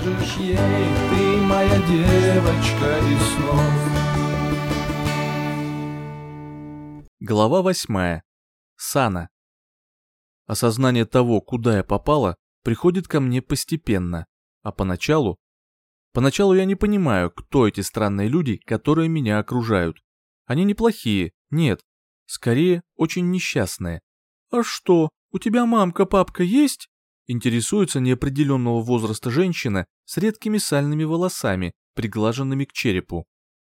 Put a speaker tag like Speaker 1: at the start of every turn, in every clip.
Speaker 1: скажешь ей, ты моя девочка из снов.
Speaker 2: Глава восьмая. Сана. Осознание того, куда я попала, приходит ко мне постепенно, а поначалу... Поначалу я не понимаю, кто эти странные люди, которые меня окружают. Они неплохие, нет, скорее очень несчастные. «А что, у тебя мамка, папка есть?» Интересуется неопределенного возраста женщина с редкими сальными волосами, приглаженными к черепу.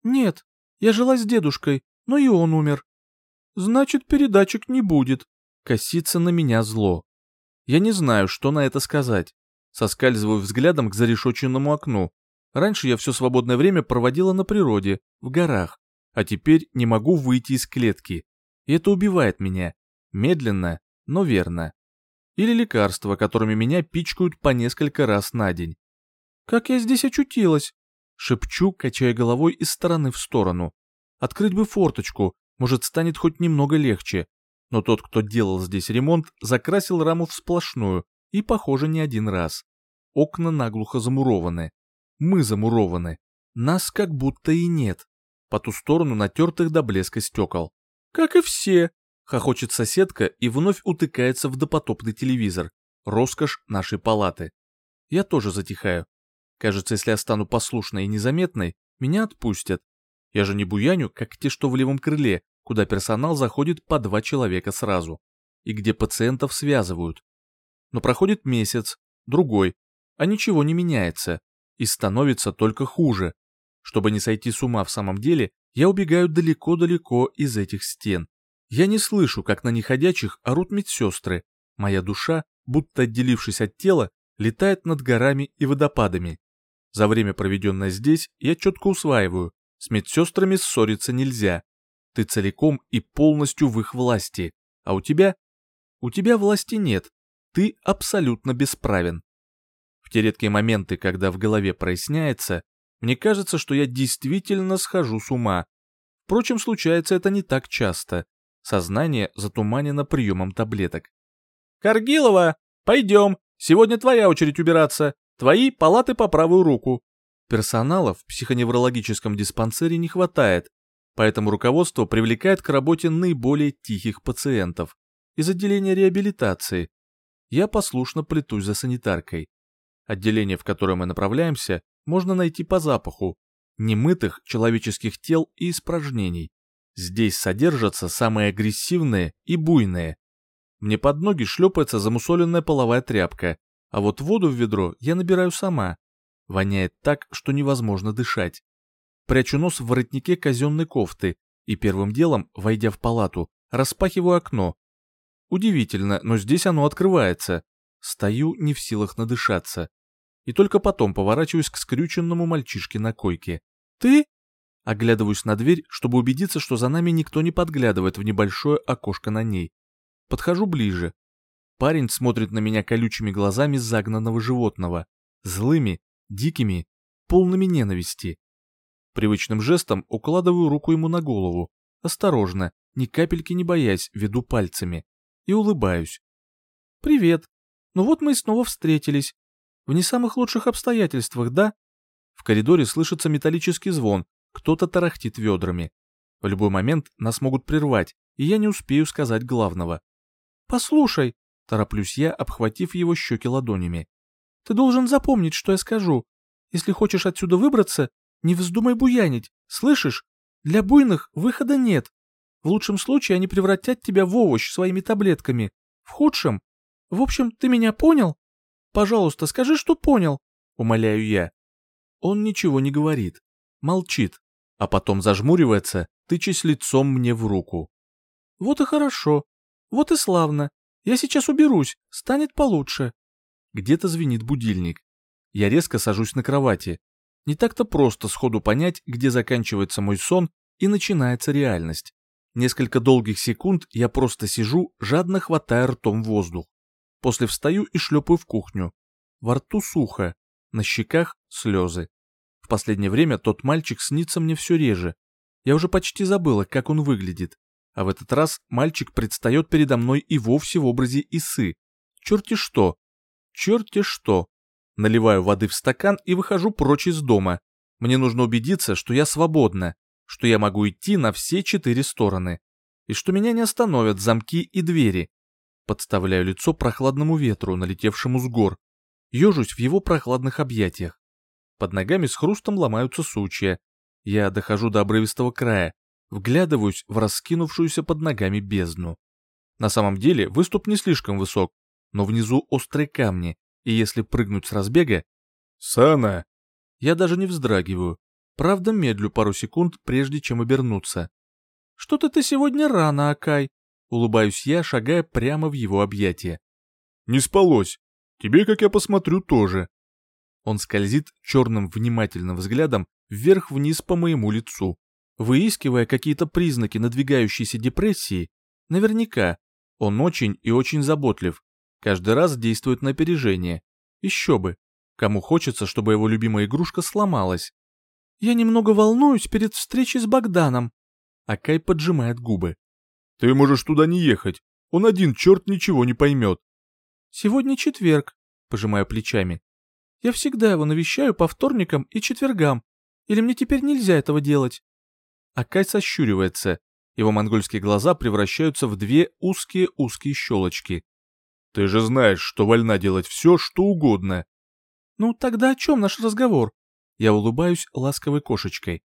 Speaker 2: «Нет, я жила с дедушкой, но и он умер». «Значит, передачек не будет», — косится на меня зло. Я не знаю, что на это сказать. Соскальзываю взглядом к зарешоченному окну. Раньше я все свободное время проводила на природе, в горах, а теперь не могу выйти из клетки. И это убивает меня. Медленно, но верно. Или лекарства, которыми меня пичкают по несколько раз на день. «Как я здесь очутилась?» Шепчу, качая головой из стороны в сторону. «Открыть бы форточку, может, станет хоть немного легче». Но тот, кто делал здесь ремонт, закрасил раму в сплошную, и, похоже, не один раз. Окна наглухо замурованы. Мы замурованы. Нас как будто и нет. По ту сторону натертых до блеска стекол. «Как и все», Хохочет соседка и вновь утыкается в допотопный телевизор. Роскошь нашей палаты. Я тоже затихаю. Кажется, если я стану послушной и незаметной, меня отпустят. Я же не буяню, как те, что в левом крыле, куда персонал заходит по два человека сразу. И где пациентов связывают. Но проходит месяц, другой, а ничего не меняется. И становится только хуже. Чтобы не сойти с ума в самом деле, я убегаю далеко-далеко из этих стен. Я не слышу, как на неходячих орут медсестры. Моя душа, будто отделившись от тела, летает над горами и водопадами. За время, проведенное здесь, я четко усваиваю, с медсестрами ссориться нельзя. Ты целиком и полностью в их власти, а у тебя? У тебя власти нет, ты абсолютно бесправен. В те редкие моменты, когда в голове проясняется, мне кажется, что я действительно схожу с ума. Впрочем, случается это не так часто. Сознание затуманено приемом таблеток. «Каргилова, пойдем, сегодня твоя очередь убираться, твои палаты по правую руку». Персонала в психоневрологическом диспансере не хватает, поэтому руководство привлекает к работе наиболее тихих пациентов из отделения реабилитации. Я послушно плетусь за санитаркой. Отделение, в которое мы направляемся, можно найти по запаху немытых человеческих тел и испражнений. Здесь содержатся самые агрессивные и буйные. Мне под ноги шлепается замусоленная половая тряпка, а вот воду в ведро я набираю сама. Воняет так, что невозможно дышать. Прячу нос в воротнике казенной кофты и первым делом, войдя в палату, распахиваю окно. Удивительно, но здесь оно открывается. Стою не в силах надышаться. И только потом поворачиваюсь к скрюченному мальчишке на койке. «Ты?» Оглядываюсь на дверь, чтобы убедиться, что за нами никто не подглядывает в небольшое окошко на ней. Подхожу ближе. Парень смотрит на меня колючими глазами загнанного животного, злыми, дикими, полными ненависти. Привычным жестом укладываю руку ему на голову, осторожно, ни капельки не боясь, веду пальцами, и улыбаюсь. «Привет. Ну вот мы и снова встретились. В не самых лучших обстоятельствах, да?» В коридоре слышится металлический звон, кто-то тарахтит ведрами. В любой момент нас могут прервать, и я не успею сказать главного. «Послушай», — тороплюсь я, обхватив его щеки ладонями. «Ты должен запомнить, что я скажу. Если хочешь отсюда выбраться, не вздумай буянить, слышишь? Для буйных выхода нет. В лучшем случае они превратят тебя в овощ своими таблетками. В худшем... В общем, ты меня понял? Пожалуйста, скажи, что понял», — умоляю я. Он ничего не говорит. Молчит а потом зажмуривается, тычась лицом мне в руку. «Вот и хорошо. Вот и славно. Я сейчас уберусь, станет получше». Где-то звенит будильник. Я резко сажусь на кровати. Не так-то просто сходу понять, где заканчивается мой сон и начинается реальность. Несколько долгих секунд я просто сижу, жадно хватая ртом воздух. После встаю и шлепаю в кухню. Во рту сухо, на щеках слезы. В последнее время тот мальчик снится мне все реже. Я уже почти забыла, как он выглядит. А в этот раз мальчик предстает передо мной и вовсе в образе Исы. Черти что! Черти что! Наливаю воды в стакан и выхожу прочь из дома. Мне нужно убедиться, что я свободна, что я могу идти на все четыре стороны, и что меня не остановят замки и двери. Подставляю лицо прохладному ветру, налетевшему с гор. Ежусь в его прохладных объятиях. Под ногами с хрустом ломаются сучья. Я дохожу до обрывистого края, вглядываюсь в раскинувшуюся под ногами бездну. На самом деле выступ не слишком высок, но внизу острые камни, и если прыгнуть с разбега...
Speaker 1: «Сана!»
Speaker 2: Я даже не вздрагиваю. Правда, медлю пару секунд, прежде чем обернуться. «Что-то ты сегодня рано, Акай!» Улыбаюсь я, шагая прямо в его объятия.
Speaker 1: «Не спалось. Тебе, как я посмотрю, тоже».
Speaker 2: Он скользит черным внимательным взглядом вверх-вниз по моему лицу, выискивая какие-то признаки надвигающейся депрессии. Наверняка. Он очень и очень заботлив. Каждый раз действует на опережение. Еще бы. Кому хочется, чтобы его любимая игрушка сломалась. Я немного волнуюсь перед встречей с Богданом. Акай поджимает губы.
Speaker 1: Ты можешь туда не ехать. Он один черт ничего не поймет.
Speaker 2: Сегодня четверг, пожимаю плечами. Я всегда его навещаю по вторникам и четвергам. Или мне теперь нельзя этого делать? Акай сощуривается. Его монгольские глаза превращаются в две узкие-узкие щелочки.
Speaker 1: Ты же знаешь, что вольна делать все, что угодно.
Speaker 2: Ну, тогда о чем наш разговор? Я улыбаюсь ласковой кошечкой.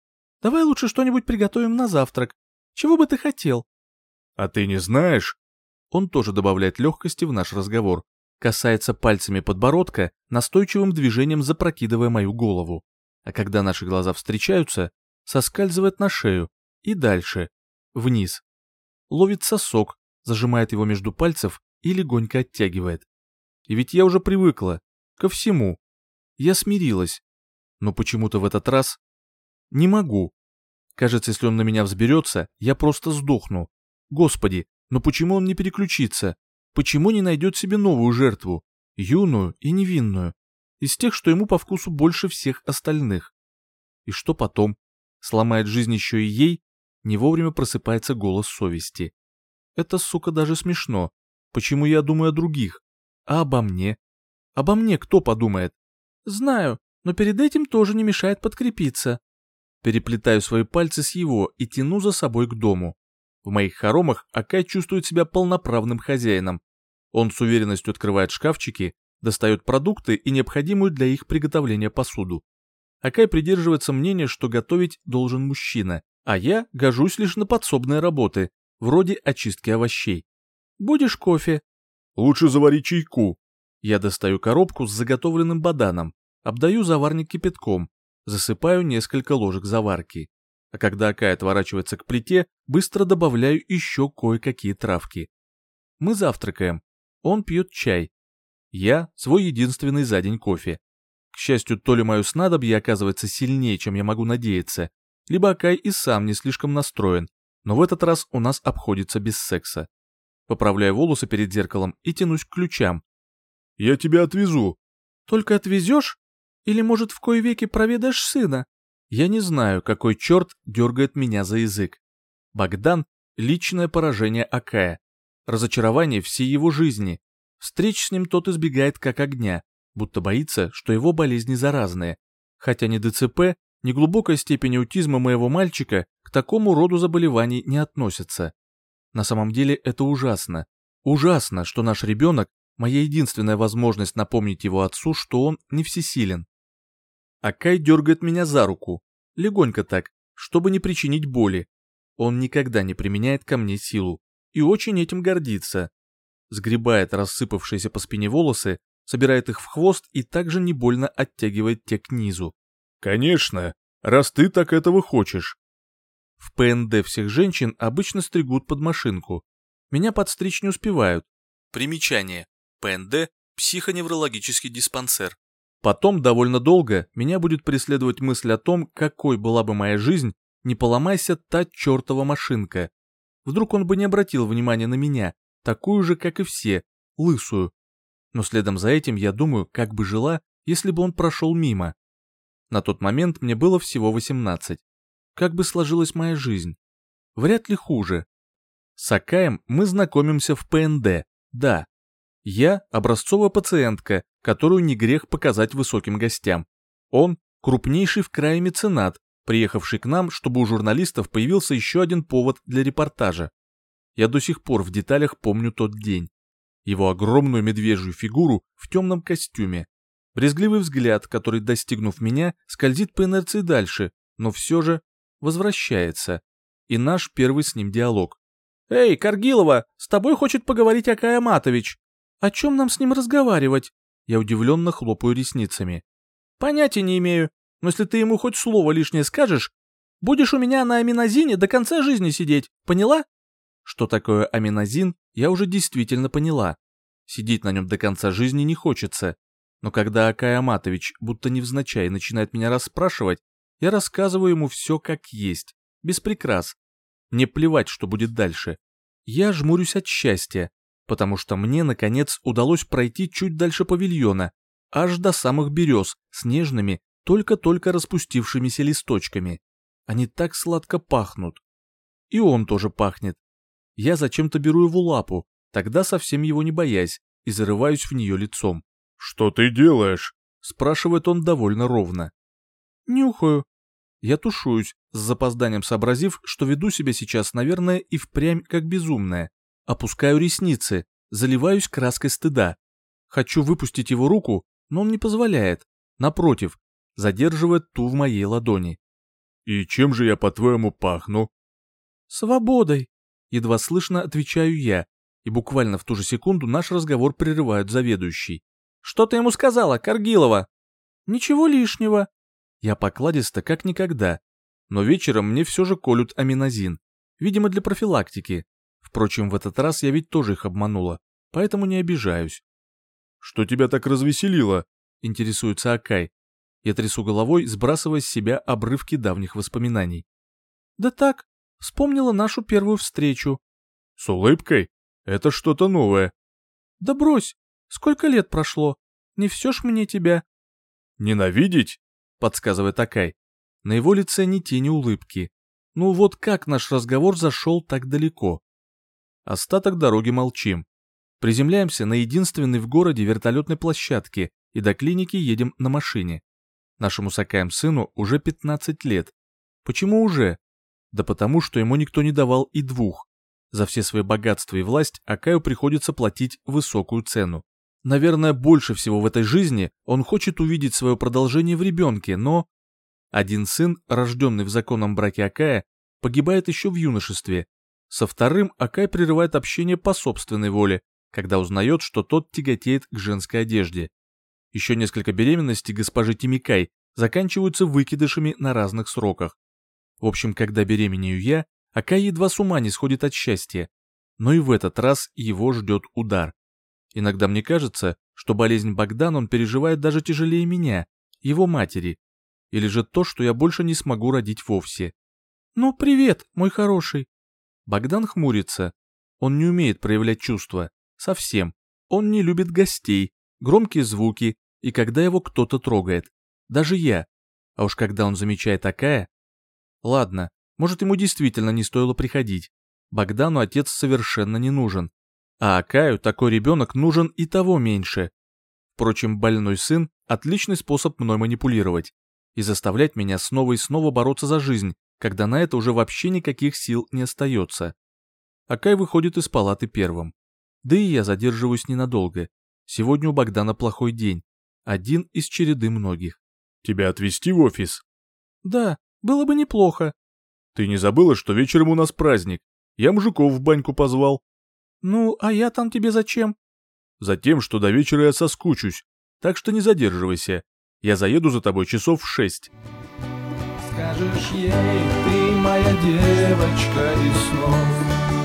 Speaker 2: Давай лучше что-нибудь приготовим на завтрак. Чего бы ты хотел?
Speaker 1: А ты не знаешь?
Speaker 2: Он тоже добавляет легкости в наш разговор. Касается пальцами подбородка, настойчивым движением запрокидывая мою голову. А когда наши глаза встречаются, соскальзывает на шею и дальше, вниз. Ловит сосок, зажимает его между пальцев и легонько оттягивает. И ведь я уже привыкла ко всему. Я смирилась. Но почему-то в этот раз не могу. Кажется, если он на меня взберется, я просто сдохну. Господи, но почему он не переключится? Почему не найдет себе новую жертву? Юную и невинную. Из тех, что ему по вкусу больше всех остальных. И что потом? Сломает жизнь еще и ей? Не вовремя просыпается голос совести. Это, сука, даже смешно. Почему я думаю о других? А обо мне? Обо мне кто подумает? Знаю, но перед этим тоже не мешает подкрепиться. Переплетаю свои пальцы с его и тяну за собой к дому. В моих хоромах Акай чувствует себя полноправным хозяином. Он с уверенностью открывает шкафчики, достает продукты и необходимую для их приготовления посуду. Акай придерживается мнения, что готовить должен мужчина, а я гожусь лишь на подсобные работы, вроде очистки овощей. Будешь кофе?
Speaker 1: Лучше завари чайку.
Speaker 2: Я достаю коробку с заготовленным баданом, обдаю заварник кипятком, засыпаю несколько ложек заварки. А когда Акай отворачивается к плите, быстро добавляю еще кое-какие травки. Мы завтракаем. Он пьет чай. Я свой единственный за день кофе. К счастью, то ли мое снадобье оказывается сильнее, чем я могу надеяться, либо Акай и сам не слишком настроен, но в этот раз у нас обходится без секса. Поправляю волосы перед зеркалом и тянусь к ключам.
Speaker 1: «Я тебя отвезу».
Speaker 2: «Только отвезешь? Или, может, в кое веки проведаешь сына?» Я не знаю, какой черт дергает меня за язык. Богдан — личное поражение Акая. Разочарование всей его жизни. Встреч с ним тот избегает как огня, будто боится, что его болезни заразные. Хотя ни ДЦП, ни глубокая степень аутизма моего мальчика к такому роду заболеваний не относятся. На самом деле это ужасно. Ужасно, что наш ребенок – моя единственная возможность напомнить его отцу, что он не всесилен. Акай дергает меня за руку, легонько так, чтобы не причинить боли. Он никогда не применяет ко мне силу и очень этим гордится. Сгребает рассыпавшиеся по спине волосы, собирает их в хвост и также не больно оттягивает те к низу.
Speaker 1: «Конечно, раз ты так этого хочешь».
Speaker 2: В ПНД всех женщин обычно стригут под машинку. Меня подстричь не успевают. Примечание. ПНД – психоневрологический диспансер. Потом довольно долго меня будет преследовать мысль о том, какой была бы моя жизнь, не поломайся та чертова машинка. Вдруг он бы не обратил внимания на меня, такую же, как и все, лысую. Но следом за этим я думаю, как бы жила, если бы он прошел мимо. На тот момент мне было всего 18. Как бы сложилась моя жизнь? Вряд ли хуже. С Акаем мы знакомимся в ПНД, да. Я – образцовая пациентка, которую не грех показать высоким гостям. Он – крупнейший в крае меценат, приехавший к нам, чтобы у журналистов появился еще один повод для репортажа. Я до сих пор в деталях помню тот день. Его огромную медвежью фигуру в темном костюме. Брезгливый взгляд, который, достигнув меня, скользит по инерции дальше, но все же возвращается. И наш первый с ним диалог. «Эй, Каргилова, с тобой хочет поговорить Акая Матович. О чем нам с ним разговаривать?» Я удивленно хлопаю ресницами. «Понятия не имею, но если ты ему хоть слово лишнее скажешь, будешь у меня на аминозине до конца жизни сидеть, поняла?» Что такое аминозин, я уже действительно поняла. Сидеть на нем до конца жизни не хочется. Но когда Акай Аматович будто невзначай начинает меня расспрашивать, я рассказываю ему все как есть, без прикрас. Мне плевать, что будет дальше. Я жмурюсь от счастья, потому что мне, наконец, удалось пройти чуть дальше павильона, аж до самых берез с нежными, только-только распустившимися листочками. Они так сладко пахнут. И он тоже пахнет. Я зачем-то беру его лапу, тогда совсем его не боясь, и зарываюсь в нее лицом.
Speaker 3: «Что ты делаешь?»
Speaker 2: — спрашивает он довольно ровно. «Нюхаю». Я тушуюсь, с запозданием сообразив, что веду себя сейчас, наверное, и впрямь как безумная. Опускаю ресницы, заливаюсь краской стыда. Хочу выпустить его руку, но он не позволяет. Напротив, задерживает ту в моей ладони.
Speaker 3: «И чем же я, по-твоему, пахну?»
Speaker 2: «Свободой», — едва слышно отвечаю я, и буквально в ту же секунду наш разговор прерывает заведующий. «Что ты ему сказала, Каргилова?» «Ничего лишнего». Я покладиста как никогда, но вечером мне все же колют аминозин, видимо, для профилактики. Впрочем, в этот раз я ведь тоже их обманула, поэтому не обижаюсь.
Speaker 3: «Что тебя так развеселило?»
Speaker 2: — интересуется Акай. Я трясу головой, сбрасывая с себя обрывки давних воспоминаний. «Да так, вспомнила нашу первую встречу».
Speaker 3: «С улыбкой? Это что-то новое».
Speaker 2: «Да брось, сколько лет прошло, не все ж мне тебя».
Speaker 3: «Ненавидеть?» — подсказывает Акай.
Speaker 2: На его лице ни тени улыбки. Ну вот как наш разговор зашел так далеко? Остаток дороги молчим. Приземляемся на единственной в городе вертолетной площадке и до клиники едем на машине. Нашему Сакаем сыну уже 15 лет. Почему уже? Да потому, что ему никто не давал и двух. За все свои богатства и власть Акаю приходится платить высокую цену. Наверное, больше всего в этой жизни он хочет увидеть свое продолжение в ребенке, но... Один сын, рожденный в законном браке Акая, погибает еще в юношестве. Со вторым Акай прерывает общение по собственной воле, когда узнает, что тот тяготеет к женской одежде. Еще несколько беременностей госпожи Тимикай заканчиваются выкидышами на разных сроках. В общем, когда беременею я, Акай едва с ума не сходит от счастья. Но и в этот раз его ждет удар. Иногда мне кажется, что болезнь Богдана он переживает даже тяжелее меня, его матери. Или же то, что я больше не смогу родить вовсе. «Ну, привет, мой хороший!» Богдан хмурится. Он не умеет проявлять чувства. Совсем. Он не любит гостей, громкие звуки и когда его кто-то трогает. Даже я. А уж когда он замечает такая... Ладно, может ему действительно не стоило приходить. Богдану отец совершенно не нужен. А Акаю такой ребенок нужен и того меньше. Впрочем, больной сын – отличный способ мной манипулировать и заставлять меня снова и снова бороться за жизнь, когда на это уже вообще никаких сил не остается. Акай выходит из палаты первым. Да и я задерживаюсь ненадолго. Сегодня у Богдана плохой день. Один из череды многих.
Speaker 3: Тебя отвезти в офис?
Speaker 2: Да, было бы неплохо.
Speaker 3: Ты не забыла, что вечером у нас праздник? Я мужиков в баньку позвал.
Speaker 2: Ну, а я там тебе зачем?
Speaker 3: Затем, что до вечера я соскучусь. Так что не задерживайся. Я заеду за тобой часов в шесть.
Speaker 1: Скажешь ей, ты моя девочка из снов